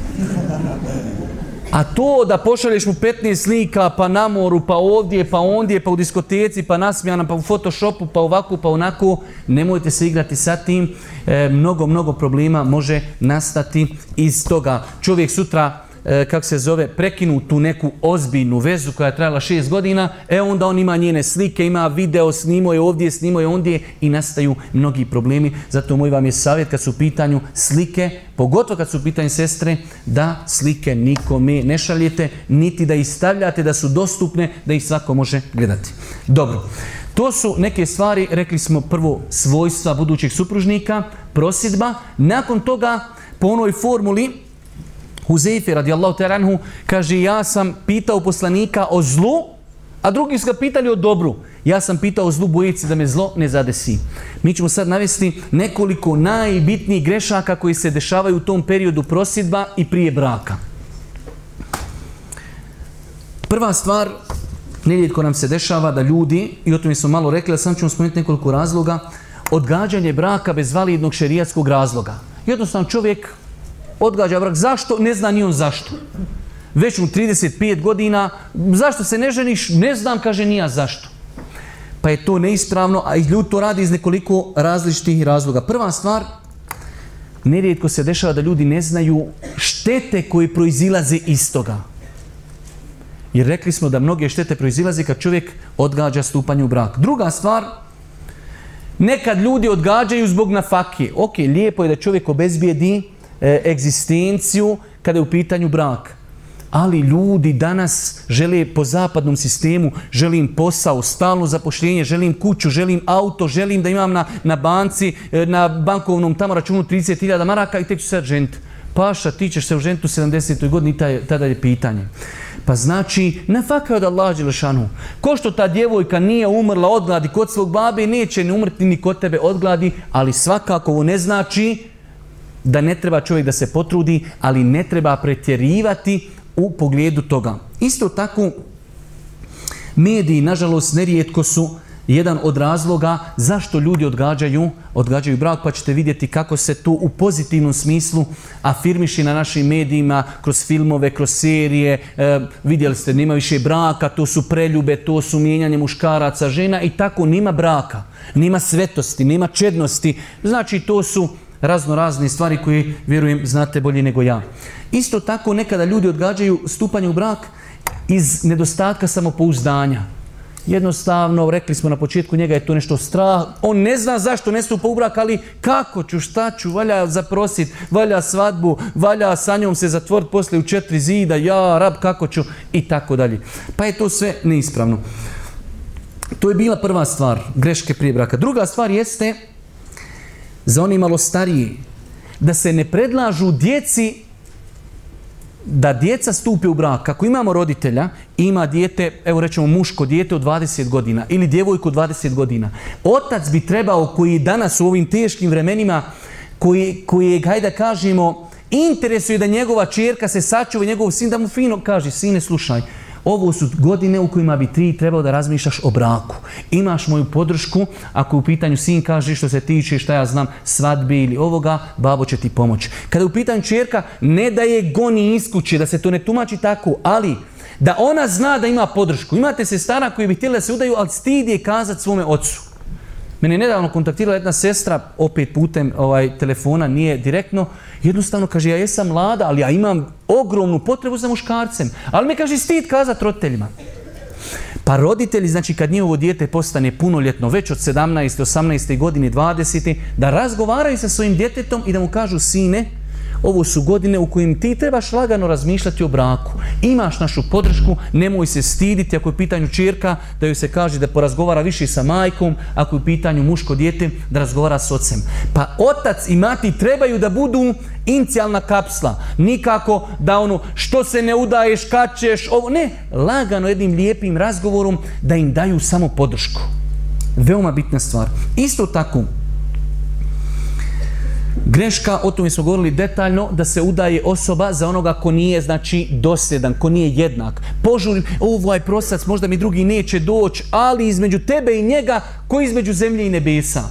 A to da pošalješ mu 15 slika, pa na moru, pa ovdje, pa ondje, pa u diskoteci, pa nasmijana, pa u photoshopu, pa ovako, pa onako, nemojte se igrati sa tim. E, mnogo, mnogo problema može nastati iz toga. Čovjek sutra E, kako se zove, prekinu tu neku ozbiljnu vezu koja je trajala šest godina, e onda on ima njene slike, ima video, snimo je ovdje, snimo je ondje i nastaju mnogi problemi. Zato moj vam je savjet kad su u pitanju slike, pogotovo kad su u pitanju sestre, da slike nikome ne šaljete, niti da ih stavljate, da su dostupne, da ih svako može gledati. Dobro. To su neke stvari, rekli smo prvo svojstva budućih supružnika, prosidba, nakon toga po onoj formuli Huzeife radijallahu anhu kaže ja sam pitao poslanika o zlu, a drugi su ga pitali o dobru. Ja sam pitao o zlu bojici da me zlo ne zadesi. Mi ćemo sad navesti nekoliko najbitnijih grešaka koji se dešavaju u tom periodu prosidba i prije braka. Prva stvar, nerijetko nam se dešava da ljudi, i o tome smo malo rekli, a sam ćemo spomenuti nekoliko razloga, odgađanje braka bez validnog šerijatskog razloga. Jednostavno čovjek odgađa brak. Zašto? Ne zna ni on zašto. Već mu 35 godina, zašto se ne ženiš? Ne znam, kaže nija zašto. Pa je to neispravno, a ljudi to radi iz nekoliko različitih razloga. Prva stvar, nerijetko se dešava da ljudi ne znaju štete koje proizilaze iz toga. Jer rekli smo da mnoge štete proizilaze kad čovjek odgađa stupanje u brak. Druga stvar, nekad ljudi odgađaju zbog nafake. Ok, lijepo je da čovjek obezbijedi e, egzistenciju kada je u pitanju brak. Ali ljudi danas žele po zapadnom sistemu, želim posao, stalno zapošljenje, želim kuću, želim auto, želim da imam na, na banci, e, na bankovnom tamo računu 30.000 maraka i tek ću sad ženiti. Paša, ti ćeš se u žentu u 70. godini, tada je pitanje. Pa znači, ne faka od Allah Đelešanu. Ko što ta djevojka nije umrla od gladi kod svog babe, neće ni umrti ni kod tebe od gladi, ali svakako ovo ne znači da ne treba čovjek da se potrudi, ali ne treba pretjerivati u pogledu toga. Isto tako, mediji, nažalost, nerijetko su jedan od razloga zašto ljudi odgađaju, odgađaju brak, pa ćete vidjeti kako se tu u pozitivnom smislu afirmiši na našim medijima, kroz filmove, kroz serije, e, vidjeli ste, nema više braka, to su preljube, to su mijenjanje muškaraca, žena i tako nima braka, nima svetosti, nima čednosti, znači to su razno razne stvari koje, vjerujem, znate bolje nego ja. Isto tako nekada ljudi odgađaju stupanje u brak iz nedostatka samopouzdanja. Jednostavno, rekli smo na početku, njega je to nešto strah. On ne zna zašto ne stupa u brak, ali kako ću, šta ću, valja zaprosit, valja svadbu, valja sa njom se zatvoriti poslije u četiri zida, ja, rab, kako ću, i tako dalje. Pa je to sve neispravno. To je bila prva stvar, greške prije braka. Druga stvar jeste, za oni malo stariji, da se ne predlažu djeci da djeca stupe u brak, kako imamo roditelja, ima dijete, evo rećemo muško dijete od 20 godina ili djevojku od 20 godina. Otac bi trebao, koji danas u ovim teškim vremenima, koji, koji hajde da kažemo, interesuje da njegova čerka se sačuva, njegov sin, da mu fino kaže, sine, slušaj, ovo su godine u kojima bi ti trebao da razmišljaš o braku. Imaš moju podršku, ako u pitanju sin kaže što se tiče, šta ja znam, svadbe ili ovoga, babo će ti pomoći. Kada u pitanju čerka, ne da je goni iskuće, da se to ne tumači tako, ali da ona zna da ima podršku. Imate se stara koji bi htjeli da se udaju, ali stid je kazati svome ocu. Mene je nedavno kontaktirala jedna sestra, opet putem ovaj, telefona, nije direktno. Jednostavno kaže, ja jesam mlada, ali ja imam ogromnu potrebu za muškarcem. Ali me kaže, stid kazat roditeljima. Pa roditelji, znači kad njihovo dijete postane punoljetno, već od 17. 18. godine, 20. da razgovaraju sa svojim djetetom i da mu kažu, sine, ovo su godine u kojim ti trebaš lagano razmišljati o braku. Imaš našu podršku, nemoj se stiditi ako je u pitanju čirka, da joj se kaže da porazgovara više sa majkom, ako je u pitanju muško dijete, da razgovara s ocem. Pa otac i mati trebaju da budu inicijalna kapsla. Nikako da ono što se ne udaješ, kačeš, ovo ne. Lagano jednim lijepim razgovorom da im daju samo podršku. Veoma bitna stvar. Isto tako, Greška, o tome smo govorili detaljno, da se udaje osoba za onoga ko nije, znači, dosljedan, ko nije jednak. Požuri, ovaj prosac, možda mi drugi neće doći, ali između tebe i njega, ko između zemlje i nebesa.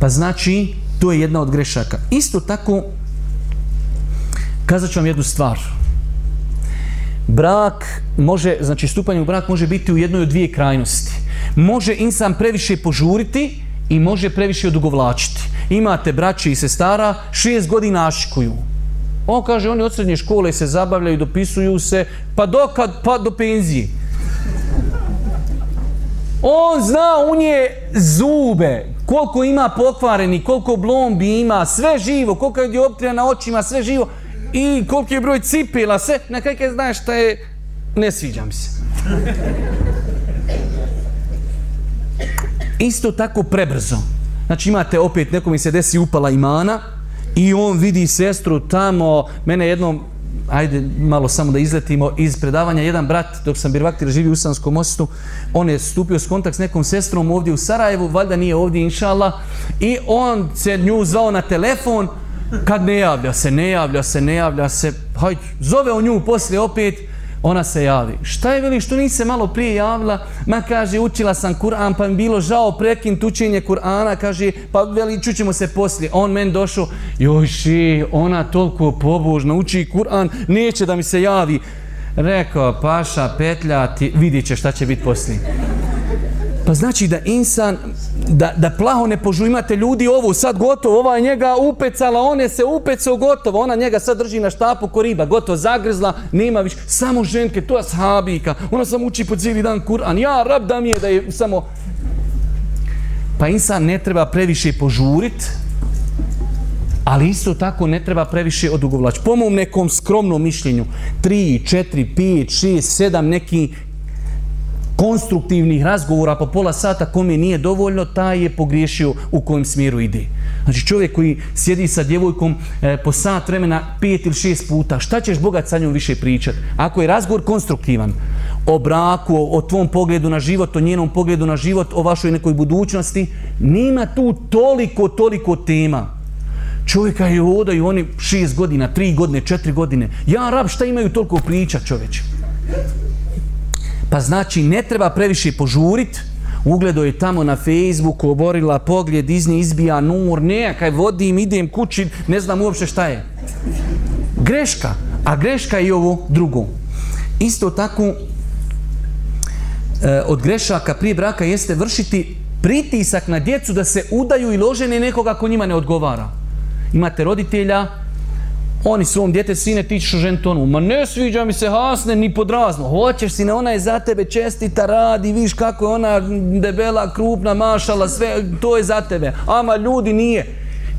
Pa znači, to je jedna od grešaka. Isto tako, kazat ću vam jednu stvar. Brak može, znači stupanje u brak može biti u jednoj od dvije krajnosti. Može insan previše požuriti i može previše odugovlačiti. Imate braći i sestara, šest godina ašikuju. On kaže, oni od srednje škole se zabavljaju, dopisuju se, pa dokad, pa do penzije. On zna u nje zube, koliko ima pokvareni, koliko blombi ima, sve živo, koliko je dioptrija na očima, sve živo i koliko je broj cipela, sve, na kaj znaš šta je, ne sviđam se. Isto tako prebrzo. Znači imate opet, neko mi se desi upala imana i on vidi sestru tamo, mene jednom, ajde malo samo da izletimo iz predavanja, jedan brat dok sam birvaktir živi u Sanskom mostu, on je stupio s kontakt s nekom sestrom ovdje u Sarajevu, valjda nije ovdje inšala, i on se nju zvao na telefon, kad ne javlja se, ne javlja se, ne javlja se, hajde, zove on nju poslije opet, Ona se javi. Šta je veli što nisi malo prije javila? Ma kaže učila sam Kur'an pa mi bilo žao prekin tučenje Kur'ana. Kaže pa veli čućemo se poslije. On men došao. Joj ši, ona toliko pobožna uči Kur'an neće da mi se javi. Rekao paša petlja ti vidit će šta će biti poslije. Pa znači da insan, da, da plaho ne požu, ljudi ovu sad gotovo, ova je njega upecala, on je se upecao gotovo, ona njega sad drži na štapu ko riba, gotovo zagrzla, nema više, samo ženke, to je sahabika, ona sam uči po cijeli dan Kur'an, ja rab da mi je da je samo... Pa insan ne treba previše požurit, ali isto tako ne treba previše odugovlač. Po mom nekom skromnom mišljenju, 3, 4, 5, 6, 7 neki konstruktivnih razgovora po pola sata kome nije dovoljno, taj je pogriješio u kojem smjeru ide. Znači čovjek koji sjedi sa djevojkom e, po sat vremena pet ili šest puta, šta ćeš bogat sa njom više pričati? Ako je razgovor konstruktivan, o braku, o, o tvom pogledu na život, o njenom pogledu na život, o vašoj nekoj budućnosti, nema tu toliko, toliko tema. Čovjeka je odaju oni šest godina, tri godine, četiri godine. Ja, rab, šta imaju toliko priča, čovječ? Pa znači ne treba previše požurit, ugledo je tamo na Facebooku, oborila pogled, iz nje izbija nur, ne, kaj vodim, idem kući, ne znam uopšte šta je. Greška, a greška je i ovo drugo. Isto tako, e, od grešaka prije braka jeste vršiti pritisak na djecu da se udaju i ložene nekoga ako njima ne odgovara. Imate roditelja, oni svom djete, sine, ti ćeš žentonu. Ma ne sviđa mi se hasne ni podrazno. Hoćeš sine, ona je za tebe čestita, radi, viš kako je ona debela, krupna, mašala, sve, to je za tebe. Ama ljudi nije.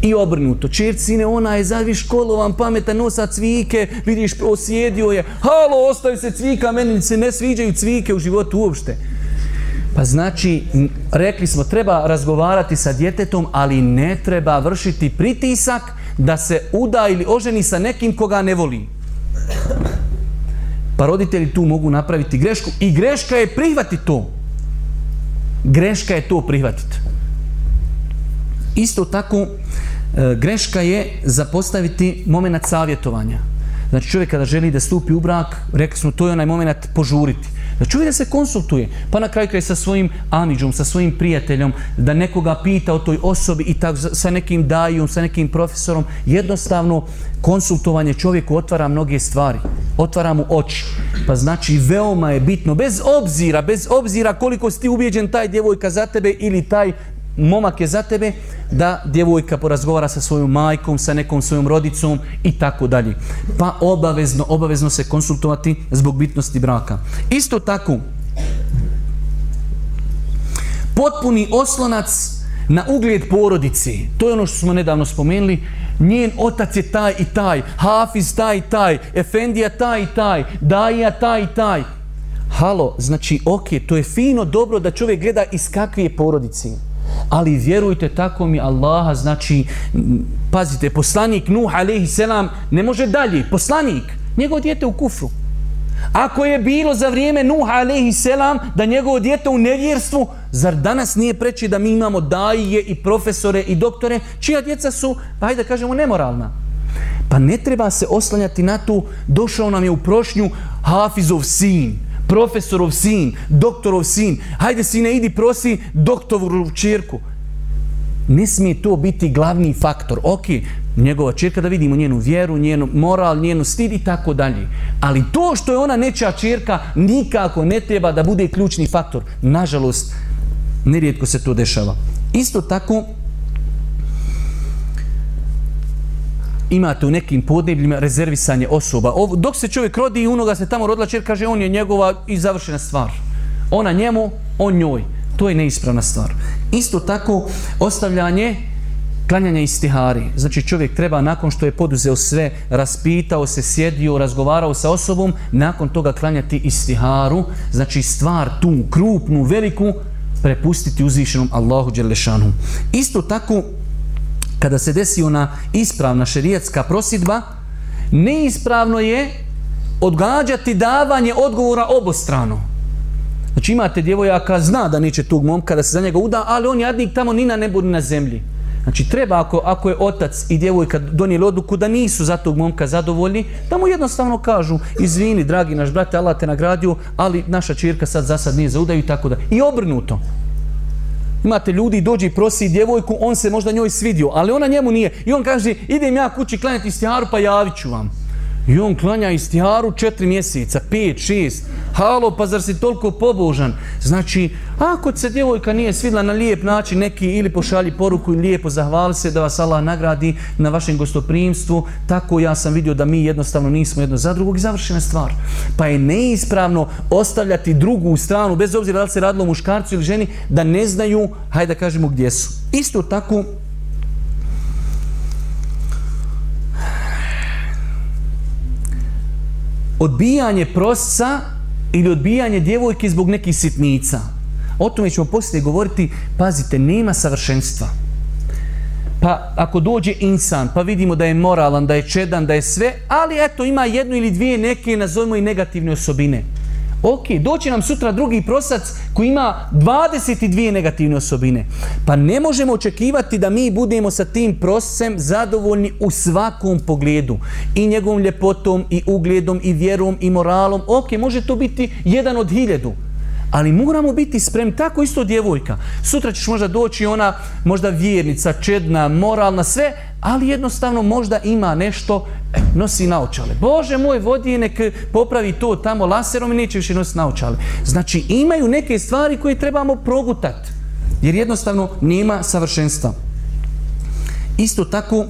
I obrnuto. Čert, sine, ona je za viš školovan, pametan, nosa cvike, vidiš, osjedio je. Halo, ostavi se cvika, meni se ne sviđaju cvike u životu uopšte. Pa znači, rekli smo, treba razgovarati sa djetetom, ali ne treba vršiti pritisak, da se uda ili oženi sa nekim koga ne voli. Pa roditelji tu mogu napraviti grešku i greška je prihvatiti to. Greška je to prihvatiti. Isto tako, e, greška je zapostaviti moment savjetovanja. Znači čovjek kada želi da stupi u brak, rekli smo, to je onaj moment požuriti. Da čovjek da se konsultuje, pa na kraju kraj sa svojim amiđom, sa svojim prijateljom, da nekoga pita o toj osobi i tako sa nekim dajom, sa nekim profesorom. Jednostavno, konsultovanje čovjeku otvara mnoge stvari. Otvara mu oči. Pa znači, veoma je bitno, bez obzira, bez obzira koliko si ti ubijeđen taj djevojka za tebe ili taj momak je za tebe, da djevojka porazgovara sa svojom majkom, sa nekom svojom rodicom i tako dalje. Pa obavezno, obavezno se konsultovati zbog bitnosti braka. Isto tako, potpuni oslonac na ugled porodici. To je ono što smo nedavno spomenuli. Njen otac je taj i taj, Hafiz taj i taj, Efendija taj i taj, Daja taj i taj. Halo, znači, ok, to je fino, dobro da čovjek gleda iz kakve je porodici. Ali vjerujte tako mi Allaha, znači, pazite, poslanik Nuh alaihi selam ne može dalje. Poslanik, njegovo djete u kufru. Ako je bilo za vrijeme Nuh alaihi selam da njegovo djete u nevjerstvu, zar danas nije preći da mi imamo daje i profesore i doktore, čija djeca su, hajde da kažemo, nemoralna. Pa ne treba se oslanjati na to, došao nam je u prošnju Hafizov sin, profesorov sin, doktorov sin, hajde sine idi prosi doktoru čirku. Ne smije to biti glavni faktor. Ok, njegova čirka da vidimo njenu vjeru, njenu moral, njenu stid i tako dalje. Ali to što je ona nečija čirka nikako ne treba da bude ključni faktor. Nažalost, nerijetko se to dešava. Isto tako, imate u nekim podnebljima rezervisanje osoba. Ovo, dok se čovjek rodi i unoga se tamo rodila čer, kaže on je njegova i završena stvar. Ona njemu, on njoj. To je neispravna stvar. Isto tako, ostavljanje klanjanja istihari. Znači čovjek treba nakon što je poduzeo sve, raspitao se, sjedio, razgovarao sa osobom, nakon toga klanjati istiharu, znači stvar tu, krupnu, veliku, prepustiti uzvišenom Allahu Đelešanu. Isto tako, kada se desi ona ispravna šerijatska prosidba, neispravno je odgađati davanje odgovora obostrano. Znači imate djevojaka, zna da neće tog momka da se za njega uda, ali on jadnik tamo ni na nebu ni na zemlji. Znači treba ako, ako je otac i djevojka donijeli odluku da nisu za tog momka zadovoljni, da mu jednostavno kažu izvini dragi naš brate, Allah te nagradio, ali naša čirka sad za sad nije za udaju i tako da. I obrnuto. Imate ljudi, dođi prosi djevojku, on se možda njoj svidio, ali ona njemu nije. I on kaže, idem ja kući klanjati stjaru, pa javit ću vam. I on klanja istiharu četiri mjeseca, pet, šest. Halo, pa zar si toliko pobožan? Znači, ako se djevojka nije svidla na lijep način neki ili pošalji poruku i lijepo zahvali se da vas Allah nagradi na vašem gostoprimstvu, tako ja sam vidio da mi jednostavno nismo jedno za drugog i završena stvar. Pa je neispravno ostavljati drugu stranu, bez obzira da li se radilo muškarcu ili ženi, da ne znaju, hajde da kažemo gdje su. Isto tako, odbijanje prosca ili odbijanje djevojke zbog nekih sitnica. O tome ćemo poslije govoriti, pazite, nema savršenstva. Pa ako dođe insan, pa vidimo da je moralan, da je čedan, da je sve, ali eto ima jednu ili dvije neke, nazovimo i negativne osobine. Ok, doći nam sutra drugi prosac koji ima 22 negativne osobine. Pa ne možemo očekivati da mi budemo sa tim proscem zadovoljni u svakom pogledu. I njegovom ljepotom, i ugledom, i vjerom, i moralom. Ok, može to biti jedan od hiljedu. Ali moramo biti spremni, tako isto djevojka. Sutra ćeš možda doći ona, možda vjernica, čedna, moralna, sve, ali jednostavno možda ima nešto, e, nosi naočale. Bože moj, vodi nek popravi to tamo laserom i neće više nositi naočale. Znači imaju neke stvari koje trebamo progutati, jer jednostavno nema savršenstva. Isto tako,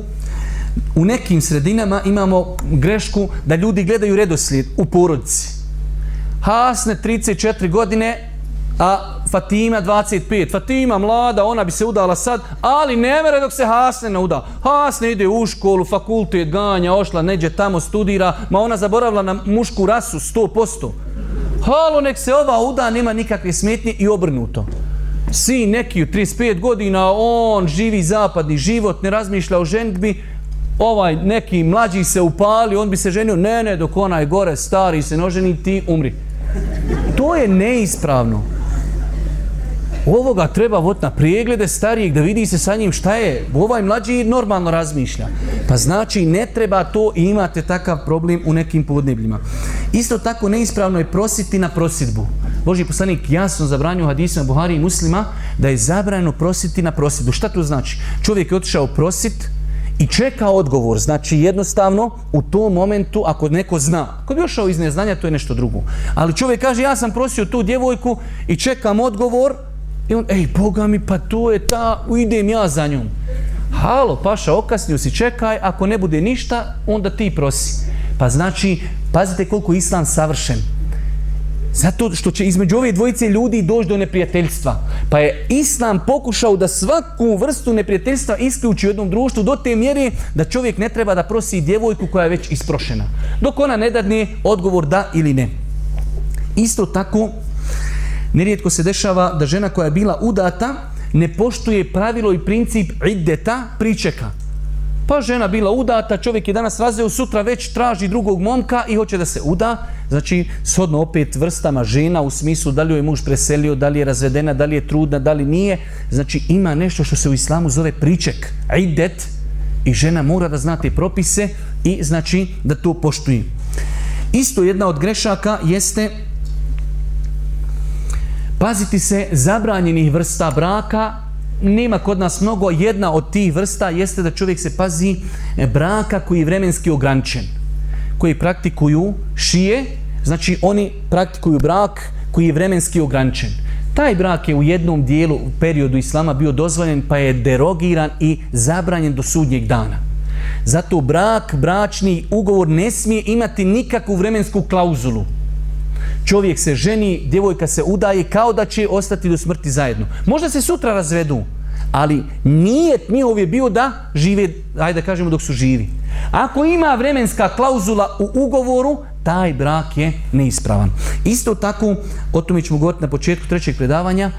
u nekim sredinama imamo grešku da ljudi gledaju redoslijed u porodici. Hasne 34 godine, a Fatima 25. Fatima mlada, ona bi se udala sad, ali ne mere dok se Hasne ne uda. Hasne ide u školu, fakultet, ganja, ošla, neđe tamo studira, ma ona zaboravila na mušku rasu 100%. Halo, nek se ova uda, nema nikakve smetnje i obrnuto. Si neki u 35 godina, on živi zapadni život, ne razmišlja o ženitbi, ovaj neki mlađi se upali, on bi se ženio, ne, ne, dok onaj gore stari se noženi, ti umri. To je neispravno. Ovoga treba vot na preglede starijeg da vidi se sa njim šta je. Ovaj mlađi normalno razmišlja. Pa znači ne treba to i imate takav problem u nekim podnebljima. Isto tako neispravno je prositi na prosidbu. Boži poslanik jasno zabranio hadisima Buhari i muslima da je zabranjeno prositi na prosidbu. Šta to znači? Čovjek je otišao prosit, i čeka odgovor. Znači jednostavno u tom momentu ako neko zna, ako bi ošao iz neznanja to je nešto drugo. Ali čovjek kaže ja sam prosio tu djevojku i čekam odgovor i on, ej boga mi pa to je ta, idem ja za njom. Halo, paša, okasnio si, čekaj, ako ne bude ništa, onda ti prosi. Pa znači, pazite koliko je islam savršen. Zato što će između ove dvojice ljudi doći do neprijateljstva. Pa je Islam pokušao da svaku vrstu neprijateljstva isključi u jednom društvu do te mjere da čovjek ne treba da prosi djevojku koja je već isprošena. Dok ona ne dadne odgovor da ili ne. Isto tako, nerijetko se dešava da žena koja je bila udata ne poštuje pravilo i princip iddeta pričeka. Pa žena bila udata, čovjek je danas razveo, sutra već traži drugog momka i hoće da se uda. Znači, shodno opet vrstama žena u smislu da li je muž preselio, da li je razvedena, da li je trudna, da li nije. Znači, ima nešto što se u islamu zove priček, idet, i žena mora da zna te propise i znači da to poštuje. Isto jedna od grešaka jeste paziti se zabranjenih vrsta braka nema kod nas mnogo. Jedna od tih vrsta jeste da čovjek se pazi braka koji je vremenski ograničen. Koji praktikuju šije, znači oni praktikuju brak koji je vremenski ograničen. Taj brak je u jednom dijelu u periodu Islama bio dozvoljen pa je derogiran i zabranjen do sudnjeg dana. Zato brak, bračni ugovor ne smije imati nikakvu vremensku klauzulu. Čovjek se ženi, djevojka se udaje kao da će ostati do smrti zajedno. Možda se sutra razvedu, ali nije njihov je bio da žive, ajde da kažemo dok su živi. Ako ima vremenska klauzula u ugovoru, taj brak je neispravan. Isto tako, o tome ćemo govoriti na početku trećeg predavanja,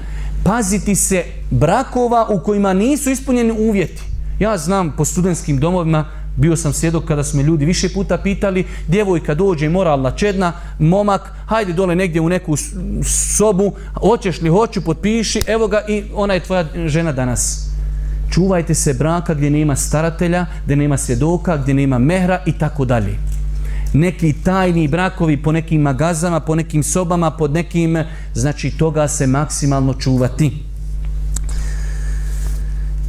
paziti se brakova u kojima nisu ispunjeni uvjeti. Ja znam po studentskim domovima bio sam svjedok kada su me ljudi više puta pitali, djevojka dođe moralna čedna, momak, hajde dole negdje u neku sobu, hoćeš li hoću, potpiši, evo ga i ona je tvoja žena danas. čuvajte se braka gdje nema staratelja, gdje nema svjedoka, gdje nema mehra i tako dalje. Neki tajni brakovi po nekim magazama, po nekim sobama, pod nekim, znači toga se maksimalno čuvati.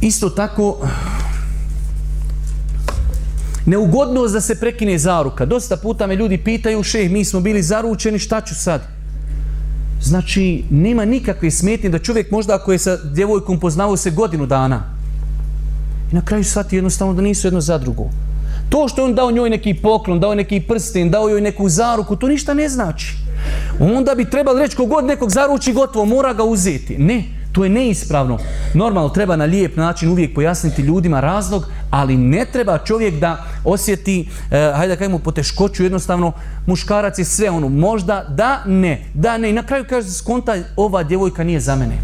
Isto tako, neugodnost da se prekine zaruka. Dosta puta me ljudi pitaju, šeh, mi smo bili zaručeni, šta ću sad? Znači, nema nikakve smetnje da čovjek možda ako je sa djevojkom poznavao se godinu dana i na kraju shvati jednostavno da nisu jedno za drugo. To što on dao njoj neki poklon, dao neki prsten, dao joj neku zaruku, to ništa ne znači. Onda bi trebalo reći kogod nekog zaruči gotovo, mora ga uzeti. Ne, to je neispravno. Normalno treba na lijep način uvijek pojasniti ljudima razlog, ali ne treba čovjek da osjeti, eh, hajde da poteškoću, jednostavno muškarac je sve ono, možda da, ne, da, ne. I na kraju kaže, skonta, ova djevojka nije za mene.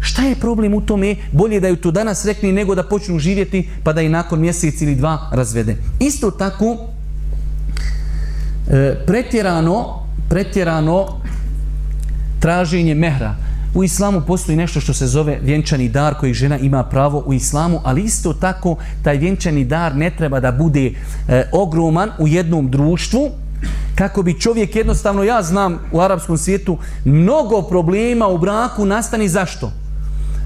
Šta je problem u tome? Bolje da ju to danas rekni nego da počnu živjeti pa da i nakon mjesec ili dva razvede. Isto tako, e, pretjerano, pretjerano traženje mehra. U islamu postoji nešto što se zove vjenčani dar koji žena ima pravo u islamu, ali isto tako taj vjenčani dar ne treba da bude e, ogroman u jednom društvu, kako bi čovjek jednostavno, ja znam u arapskom svijetu, mnogo problema u braku nastani zašto?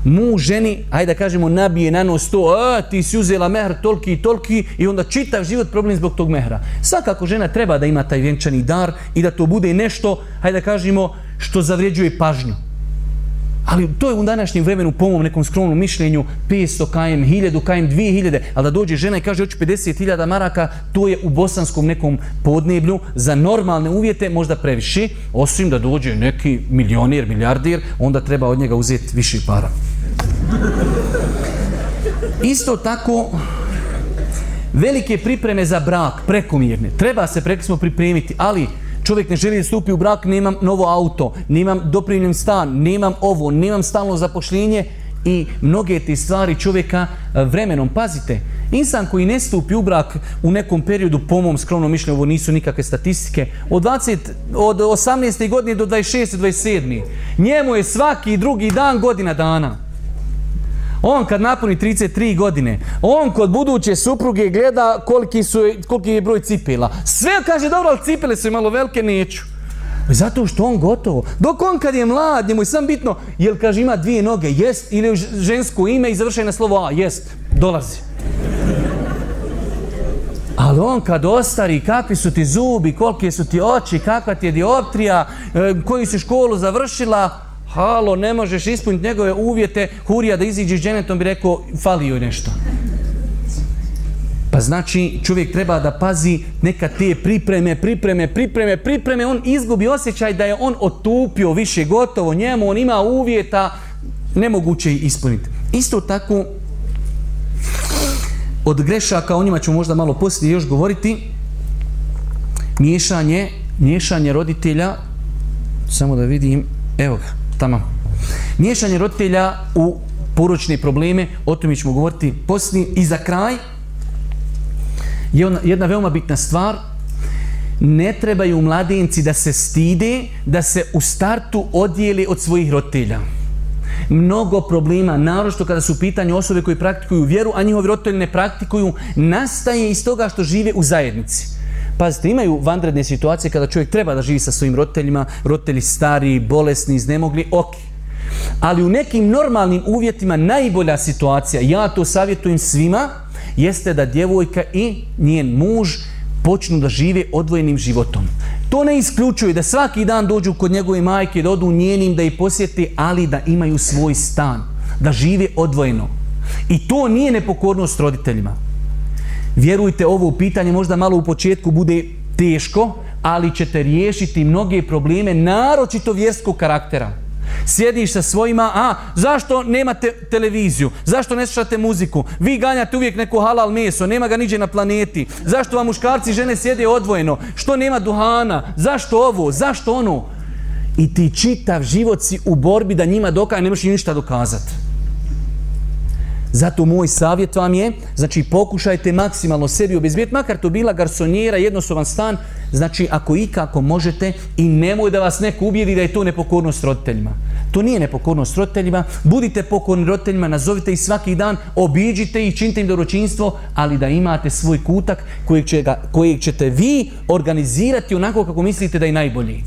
mu ženi, ajde da kažemo, nabije na nos to, a, ti si uzela mehr toliki i toliki i onda čitav život problem zbog tog mehra. Svakako žena treba da ima taj vjenčani dar i da to bude nešto, ajde da kažemo, što zavređuje pažnju. Ali to je u današnjem vremenu, po mom nekom skromnom mišljenju, 500 km, 1000 km, 2000, ali da dođe žena i kaže hoću 50.000 maraka, to je u bosanskom nekom podneblju za normalne uvjete možda previše, osim da dođe neki milionir, milijardir, onda treba od njega uzeti više para. Isto tako, velike pripreme za brak, prekomjerne. Treba se prekismo pripremiti, ali čovjek ne želi stupi u brak, nemam novo auto, nemam doprinjen stan, nemam ovo, nemam stalno zapošljenje i mnoge te stvari čovjeka e, vremenom. Pazite, insan koji ne stupi u brak u nekom periodu, po mom skromnom mišljenju, ovo nisu nikakve statistike, od, 20, od 18. godine do 26. 27. Njemu je svaki drugi dan godina dana. On kad napuni 33 godine, on kod buduće supruge gleda koliki, su, koliki je broj cipela. Sve kaže, dobro, ali cipele su malo velike, neću. Zato što on gotovo. Dok on kad je mlad, njemu je sam bitno, jel kaže ima dvije noge, jest, ili žensko ime i završaj na slovo A, jest, dolazi. Ali on kad ostari, kakvi su ti zubi, kolike su ti oči, kakva ti je dioptrija, e, koju si školu završila, halo, ne možeš ispuniti njegove uvjete, Hurija da iziđe s dženetom bi rekao, fali joj nešto. Pa znači čovjek treba da pazi neka te pripreme, pripreme, pripreme, pripreme, on izgubi osjećaj da je on otupio više gotovo njemu, on ima uvjeta, nemoguće ispuniti. Isto tako, od grešaka, o njima ću možda malo poslije još govoriti, miješanje, miješanje roditelja, samo da vidim, evo ga, Tamo. Miješanje roditelja u poručne probleme, o tome ćemo govoriti poslije. I za kraj, je jedna veoma bitna stvar, ne trebaju mladenci da se stide, da se u startu odijeli od svojih roditelja. Mnogo problema, naročito kada su u pitanju osobe koji praktikuju vjeru, a njihovi roditelji ne praktikuju, nastaje iz toga što žive u zajednici. Pazite, imaju vanredne situacije kada čovjek treba da živi sa svojim roditeljima, roditelji stari, bolesni, iznemogli, ok. Ali u nekim normalnim uvjetima najbolja situacija, ja to savjetujem svima, jeste da djevojka i njen muž počnu da žive odvojenim životom. To ne isključuje da svaki dan dođu kod njegove majke, da odu njenim, da ih posjeti, ali da imaju svoj stan, da žive odvojeno. I to nije nepokornost roditeljima. Vjerujte, ovo pitanje možda malo u početku bude teško, ali ćete riješiti mnoge probleme, naročito vjerskog karaktera. Sjediš sa svojima, a zašto nemate televiziju? Zašto ne slušate muziku? Vi ganjate uvijek neko halal meso, nema ga niđe na planeti. Zašto vam muškarci i žene sjede odvojeno? Što nema duhana? Zašto ovo? Zašto ono? I ti čitav život si u borbi da njima dokaže, ne možeš ništa dokazati. Zato moj savjet vam je, znači pokušajte maksimalno sebi obezbijeti, makar to bila garsonjera, jednosoban stan, znači ako ikako možete i nemoj da vas neko ubijedi da je to nepokornost roditeljima. To nije nepokornost roditeljima, budite pokorni roditeljima, nazovite ih svaki dan, obiđite ih, činite im dobročinstvo, ali da imate svoj kutak kojeg, će kojeg ćete vi organizirati onako kako mislite da je najbolji.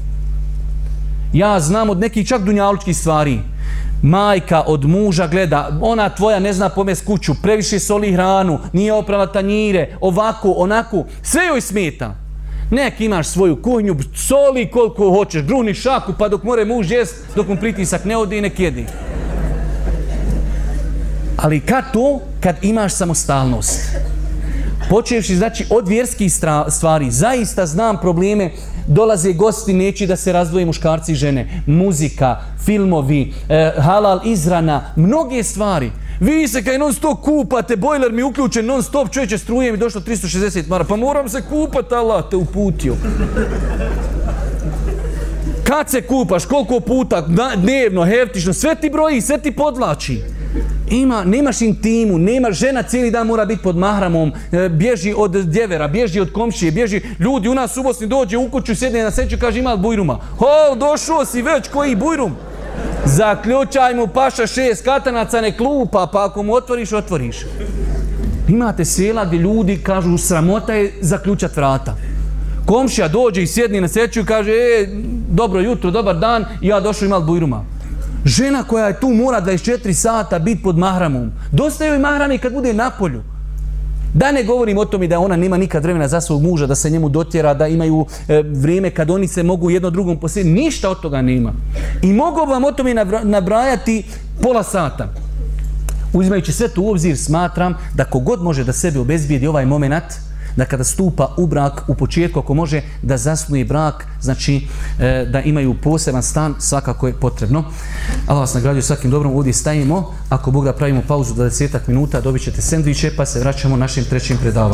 Ja znam od nekih čak dunjalučkih stvari. Majka od muža gleda, ona tvoja ne zna pomest kuću, previše soli hranu, nije oprala tanjire, ovako, onako, sve joj smeta. Nek imaš svoju kuhnju, soli koliko hoćeš, gruni šaku, pa dok more muž jest, dok mu pritisak ne odi i nek jedi. Ali kad to? Kad imaš samostalnost. Počevši, znači, od vjerskih stvari, zaista znam probleme, dolaze gosti, neći da se razdvoje muškarci i žene, muzika, filmovi, e, halal izrana, mnoge stvari. Vi se kaj non stop kupate, bojler mi uključen non stop, čovječe struje mi došlo 360 mara, pa moram se kupat, Allah te uputio. Kad se kupaš, koliko puta, dnevno, heftično, sve ti broji, sve ti podlači. Ima, nemaš intimu, nema žena cijeli dan mora biti pod mahramom, e, bježi od djevera, bježi od komšije, bježi, ljudi u nas u dođe u kuću, sjedne na seću, kaže ima bujruma? Ho, došao si već, koji bujrum? Zaključaj mu paša šest katanaca, ne klupa, pa ako mu otvoriš, otvoriš. Imate sela gdje ljudi kažu sramota je zaključat vrata. Komšija dođe i sjedni na seću i kaže, e, dobro jutro, dobar dan, ja došao imal bujruma. Žena koja je tu mora 24 sata biti pod mahramom. Dosta joj mahrami kad bude na polju. Da ne govorim o tome da ona nema nikad vremena za svog muža, da se njemu dotjera, da imaju e, vrijeme kad oni se mogu jedno drugom posjediti. Ništa od toga nema. I mogu vam o tome nabrajati pola sata. Uzimajući sve to u obzir, smatram da kogod može da sebi obezbijedi ovaj moment, da kada stupa u brak u početku ako može da zasnuje brak, znači e, da imaju poseban stan, svakako je potrebno. Allah vas nagradio svakim dobrom, ovdje stajimo. Ako Bog da pravimo pauzu 20 minuta, dobit ćete sendviče pa se vraćamo našim trećim predavanjem.